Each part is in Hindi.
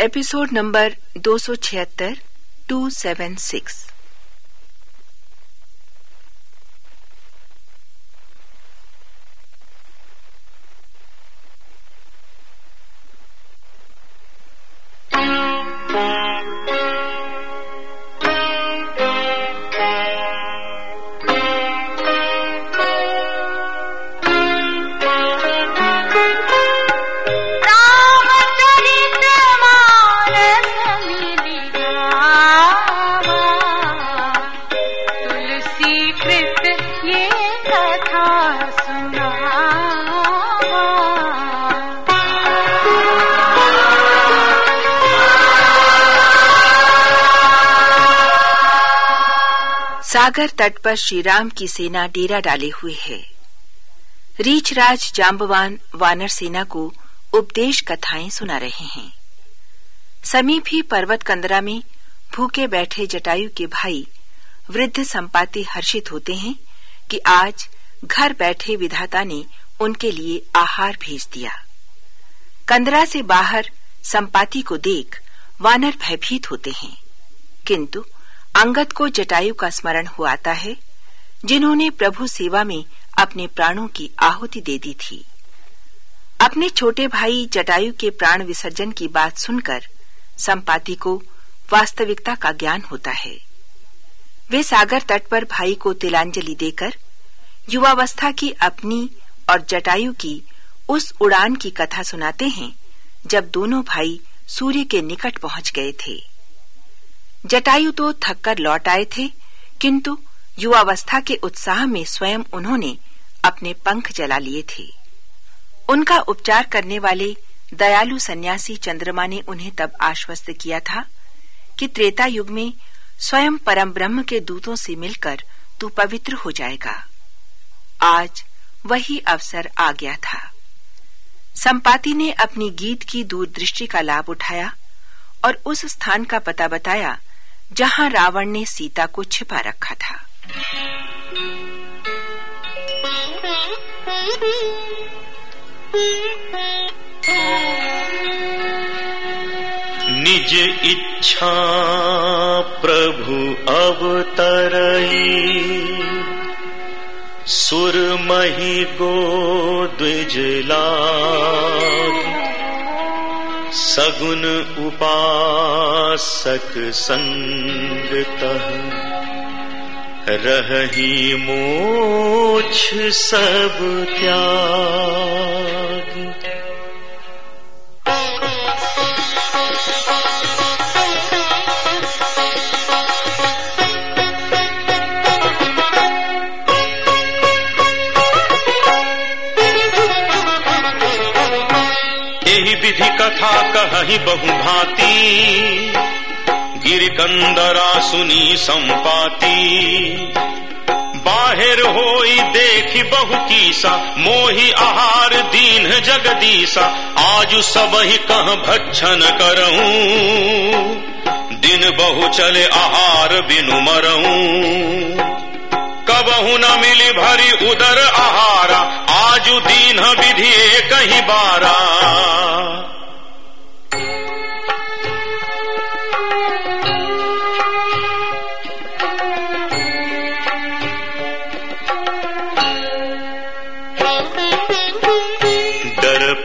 एपिसोड नंबर दो सौ छिहत्तर टू सेवन सिक्स सागर तट पर श्री राम की सेना डेरा डाले हुए है। रीछराज जाम्बवान वानर सेना को उपदेश कथाएँ सुना रहे हैं। समीप ही पर्वत कंदरा में भूखे बैठे जटायु के भाई वृद्ध संपाति हर्षित होते हैं कि आज घर बैठे विधाता ने उनके लिए आहार भेज दिया। कंदरा से बाहर संपाति को देख वानर भयभीत होते हैं। किंतु अंगद को जटायु का स्मरण हुआता है, जिन्होंने प्रभु सेवा में अपने प्राणों की आहुति दे दी थी। अपने छोटे भाई जटायु के प्राण विसर्जन की बात सुनकर संपाति को वास्तविकता का ज्ञान होता है। वे सागर तट पर भाई को तिलांजलि देकर युवावस्था की अपनी और जटायु की उस उड़ान की कथा सुनाते हैं, जब दोनों भाई सूर्य के निकट पहुँच गए थे। जटायु तो थककर लौट आए थे, किंतु युवावस्था के उत्साह में स्वयं उन्होंने अपने पंख जला लिए थे। उनका उपचार करने वाले दयालु सन्यासी चंद्रमा ने उन्हें तब आश्वस्त किया था कि त्रेता युग में स्वयं परम ब्रह्म के दूतों से मिलकर तू पवित्र हो जाएगा। आज वही अवसर आ गया था। संपाति ने अपनी गीत की दूरदृष्टि का लाभ उठाया और उस स्थान का पता बताया जहाँ रावण ने सीता को छिपा रखा था। निज इच्छा प्रभु अवतरई सुरमही गो द्विजला। सगुन उपासक संगत रही मोछ सब त्याग। कथा कही बहु भांति गिरकंदरा सुनी संपाती। बाहिर होई देखी बहु कीसा, मोही आहार दीन जगदीसा। आज सब ही कह भक्षण करऊं। दिन बहु चले आहार बिनु मरऊं। कबहु न मिली भरी उदर आहारा, आजु दीन विधि कहीं बारा।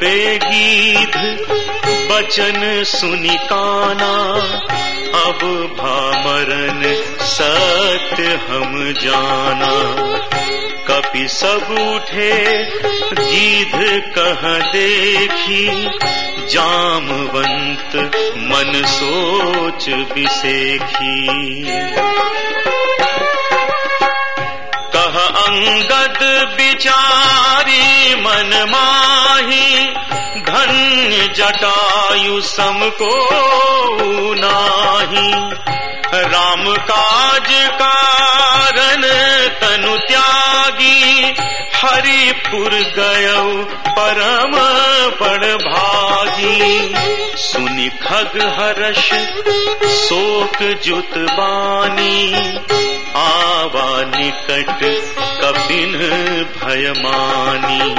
पे गीत, बचन सुनी काना अब भामरन सत्य हम जाना। कपि सब उठे गीध कह देखी। जामवंत मन सोच बिसेखी। अंगद बिचारी मन माही, धन्य जटायु सम को नाही। राम काज कारण तनु त्यागी, हरिपुर गय परम पर भागी सुनि खग हर्ष शोक जुत बानी। आवा निकट, कपिन भयमानी।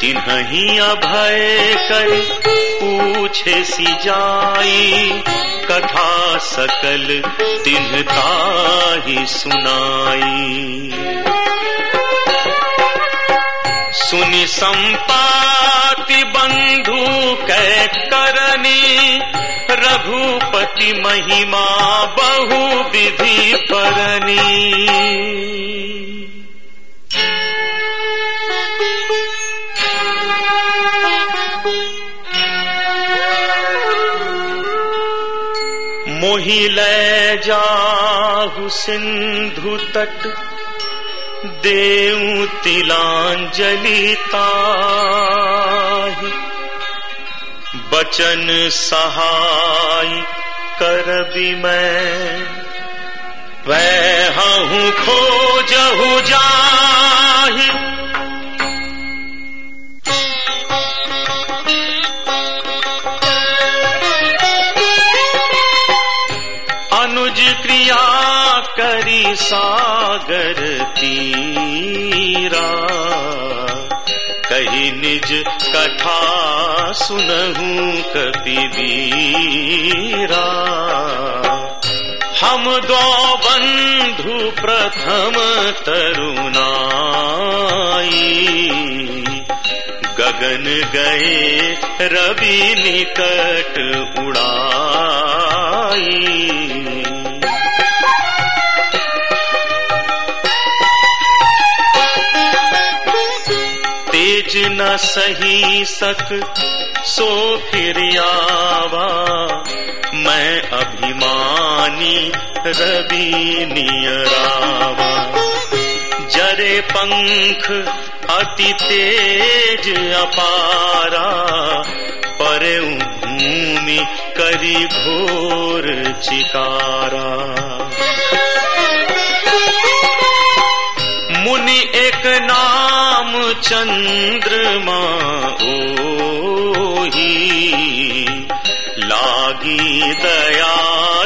तिन्ही अभय कर, पूछे सी जाई। कथा सकल तिन्हता ही सुनाई। सुनि संपाति बंधु कै करनी रघुपति महिमा बहु विधि परनी। मोहि ले जाहु सिंधु तट देऊ तिलांजलि ताहि। बचन सहाय करबी मैं। वह हूँ खोजहु जाहि। अनुज क्रिया करी सागर तीरा कही निज कथा सुनहू कपिवीरा। हम दो बंधु प्रथम तरुणाई। गगन गए रवि निकट उड़ाई। तेज न सही सक, सो फिर आवा। मैं अभिमानी रवि नियरावा। जरे पंख अति तेज अपारा, पर भूमि करी घोर चिकारा। मुनि एक नाम चंद्रमा ओही। लागी दया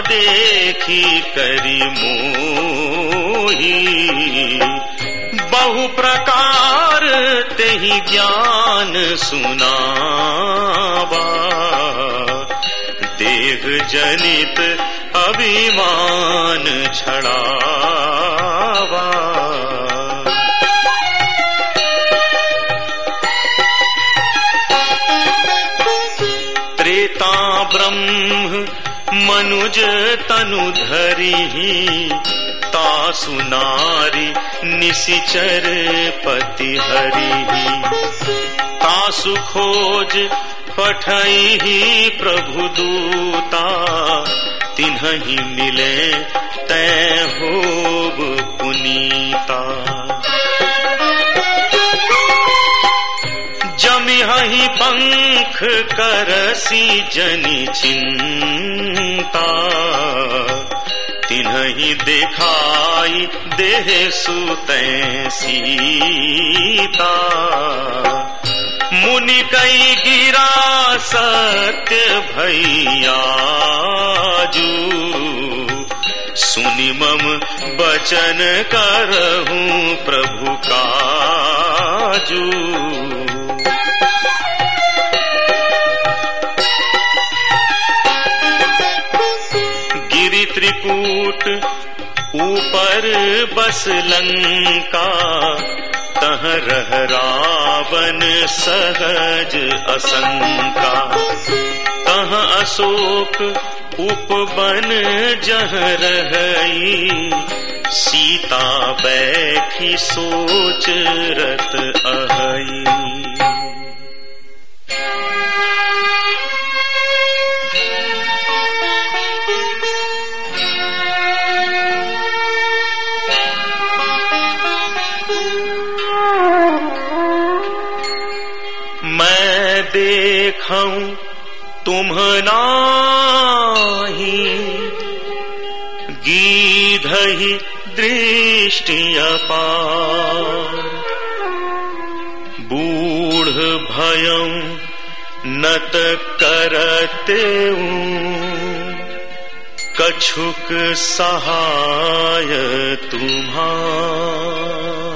देखी करी मोही। बहु प्रकार तेहि ज्ञान सुनावा। देह जनित अभिमान छड़ावा मनुज तनु धरी तासु नारी निशिचर पति हरि तासु खोज पठई प्रभु दूता तिन्हि मिले तय होब पुनीता। जमिहि पंख करसी जनि चिंता। तिन्हि देखाई देह सुते सीता। मुनि कई गिरा सत्य भैयाजू सुनि मम बचन करहूं प्रभु काजू। गिरि त्रिकूट, ऊपर बस लंका तह रह रावण सहज असंका। तह अशोक, उपवन जह रही सीता बैठी सोच रत देखूँ तुम नाही। गीधहि दृष्टि अपार। बूढ़ भयं नत करते कछुक सहाय तुम्हार।